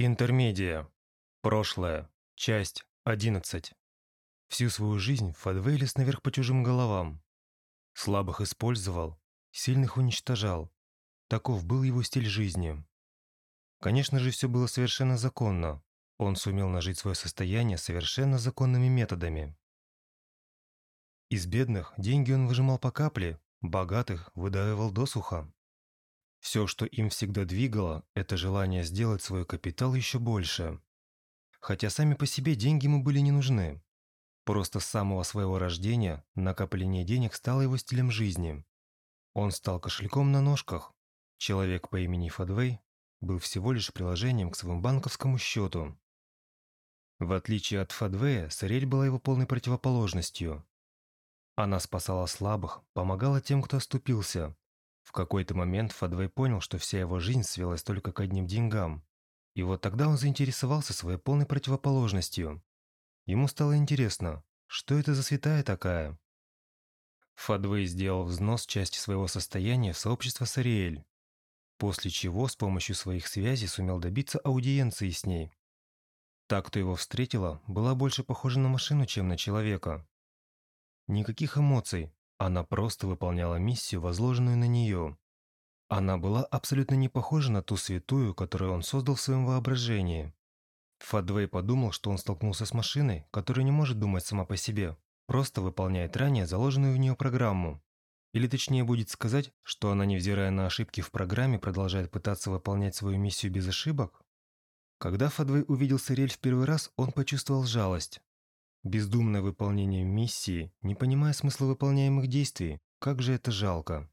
Интермедия. Прошлое. Часть 11. Всю свою жизнь Фадвей лез наверх по чужим головам. Слабых использовал, сильных уничтожал. Таков был его стиль жизни. Конечно же, все было совершенно законно. Он сумел нажить свое состояние совершенно законными методами. Из бедных деньги он выжимал по капле, богатых выдаивал досуха. Все, что им всегда двигало, это желание сделать свой капитал еще больше. Хотя сами по себе деньги ему были не нужны. Просто с самого своего рождения накопление денег стало его стилем жизни. Он стал кошельком на ножках. Человек по имени Фадвей был всего лишь приложением к своему банковскому счету. В отличие от Фадвея, Сарель была его полной противоположностью. Она спасала слабых, помогала тем, кто оступился, в какой-то момент Фадвей понял, что вся его жизнь свелась только к одним деньгам. И вот тогда он заинтересовался своей полной противоположностью. Ему стало интересно, что это за святая такая? Фадвей сделал взнос части своего состояния в сообщество Сариэль, после чего с помощью своих связей сумел добиться аудиенции с ней. Так, кто его встретила, была больше похожа на машину, чем на человека. Никаких эмоций, она просто выполняла миссию, возложенную на нее. Она была абсолютно не похожа на ту святую, которую он создал в своем воображении. Фадвей подумал, что он столкнулся с машиной, которая не может думать сама по себе, просто выполняет ранее заложенную в нее программу. Или точнее будет сказать, что она, невзирая на ошибки в программе, продолжает пытаться выполнять свою миссию без ошибок? Когда Фадвей увидел Сирель в первый раз, он почувствовал жалость. Бездумное выполнение миссии, не понимая смысла выполняемых действий, как же это жалко.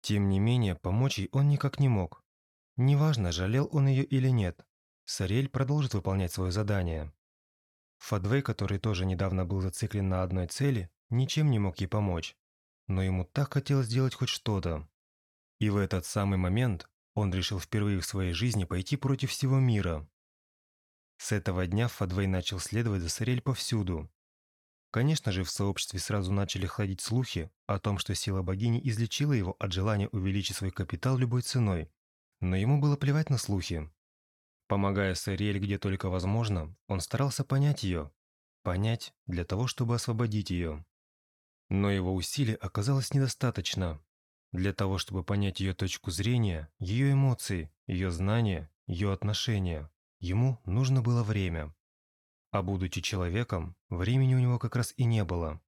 Тем не менее, помочь ей он никак не мог. Неважно, жалел он ее или нет, Сарель продолжит выполнять свое задание. Фадвей, который тоже недавно был зациклен на одной цели, ничем не мог ей помочь. Но ему так хотелось сделать хоть что-то. И в этот самый момент он решил впервые в своей жизни пойти против всего мира. С этого дня Фадвей начал следовать за Сарель повсюду. Конечно же, в сообществе сразу начали ходить слухи о том, что сила богини излечила его от желания увеличить свой капитал любой ценой. Но ему было плевать на слухи. Помогая Сариэль где только возможно, он старался понять ее. Понять для того, чтобы освободить ее. Но его усилий оказалось недостаточно. Для того, чтобы понять ее точку зрения, ее эмоции, ее знания, ее отношения. Ему нужно было время. А будучи человеком, времени у него как раз и не было.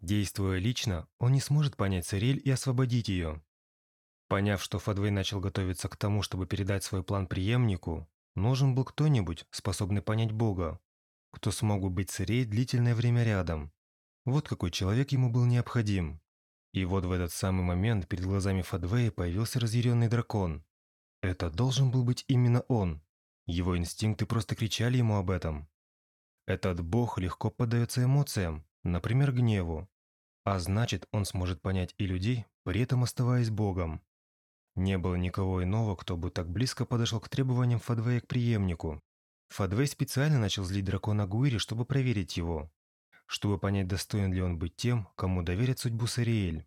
Действуя лично, он не сможет понять Цирель и освободить ее. Поняв, что Фадвей начал готовиться к тому, чтобы передать свой план преемнику, нужен был кто-нибудь, способный понять Бога, кто смог бы быть Цирей длительное время рядом. Вот какой человек ему был необходим. И вот в этот самый момент перед глазами Фадвея появился разъяренный дракон. Это должен был быть именно он. Его инстинкты просто кричали ему об этом. Этот бог легко поддается эмоциям, например, гневу. А значит, он сможет понять и людей, при этом оставаясь богом. Не было никого иного, кто бы так близко подошел к требованиям Фадвея к преемнику. Фадвей специально начал злить дракона Гуири, чтобы проверить его. Чтобы понять, достоин ли он быть тем, кому доверят судьбу Сариэль.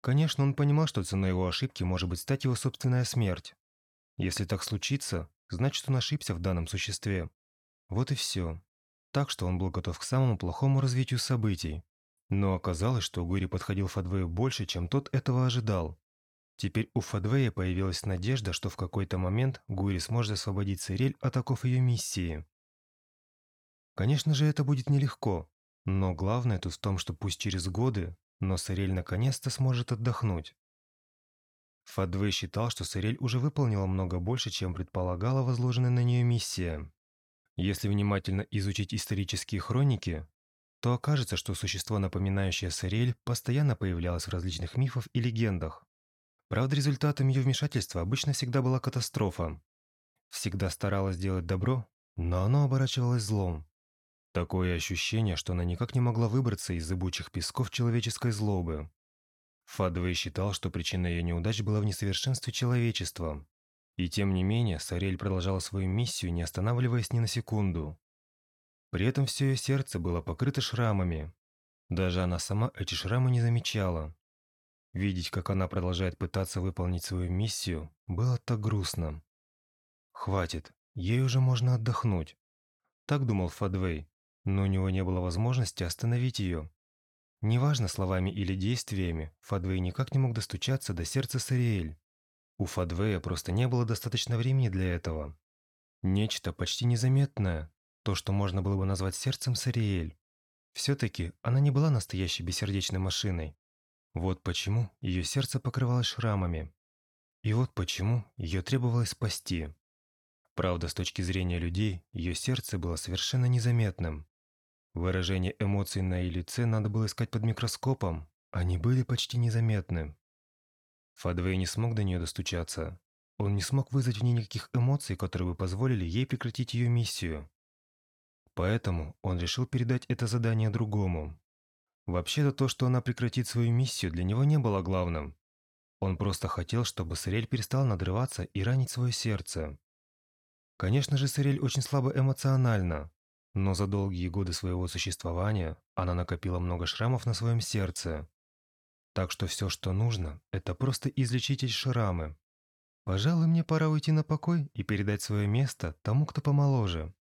Конечно, он понимал, что ценой его ошибки может быть стать его собственная смерть. Если так случится, значит, он ошибся в данном существе. Вот и все. Так что он был готов к самому плохому развитию событий. Но оказалось, что Гури подходил Фадвею больше, чем тот этого ожидал. Теперь у Фадвея появилась надежда, что в какой-то момент Гури сможет освободить Цирель от оков ее миссии. Конечно же, это будет нелегко, но главное тут в том, что пусть через годы, но Цирель наконец-то сможет отдохнуть. Фадвей считал, что Сырель уже выполнила много больше, чем предполагала возложенная на нее миссия. Если внимательно изучить исторические хроники, то окажется, что существо, напоминающее Сырель, постоянно появлялось в различных мифах и легендах. Правда, результатом ее вмешательства обычно всегда была катастрофа. Всегда старалась делать добро, но оно оборачивалось злом. Такое ощущение, что она никак не могла выбраться из зыбучих песков человеческой злобы. Фадвей считал, что причина ее неудач была в несовершенстве человечества. И тем не менее, Сарель продолжала свою миссию, не останавливаясь ни на секунду. При этом все ее сердце было покрыто шрамами. Даже она сама эти шрамы не замечала. Видеть, как она продолжает пытаться выполнить свою миссию, было так грустно. «Хватит, ей уже можно отдохнуть. Так думал Фадвей, но у него не было возможности остановить ее. Неважно словами или действиями, Фадвей никак не мог достучаться до сердца Сариэль. У Фадвея просто не было достаточно времени для этого. Нечто почти незаметное, то, что можно было бы назвать сердцем Сариэль. Все-таки она не была настоящей бессердечной машиной. Вот почему ее сердце покрывалось шрамами. И вот почему ее требовалось спасти. Правда, с точки зрения людей, ее сердце было совершенно незаметным. Выражение эмоций на ее лице надо было искать под микроскопом. Они были почти незаметны. Фадвей не смог до нее достучаться. Он не смог вызвать в ней никаких эмоций, которые бы позволили ей прекратить ее миссию. Поэтому он решил передать это задание другому. Вообще-то то, что она прекратит свою миссию, для него не было главным. Он просто хотел, чтобы Сырель перестал надрываться и ранить свое сердце. Конечно же, Сырель очень слабо эмоциональна, но за долгие годы своего существования она накопила много шрамов на своем сердце. Так что все, что нужно, это просто излечить эти шрамы. Пожалуй, мне пора уйти на покой и передать свое место тому, кто помоложе.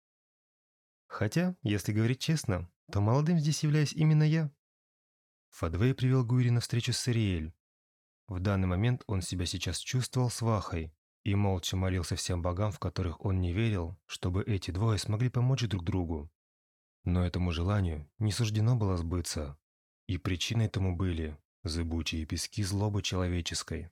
Хотя, если говорить честно, то молодым здесь являюсь именно я. Фадвей привел Гуири на встречу с Ириэль. В данный момент он себя сейчас чувствовал свахой и молча молился всем богам, в которых он не верил, чтобы эти двое смогли помочь друг другу. Но этому желанию не суждено было сбыться, и причиной тому были зыбучие пески злобы человеческой.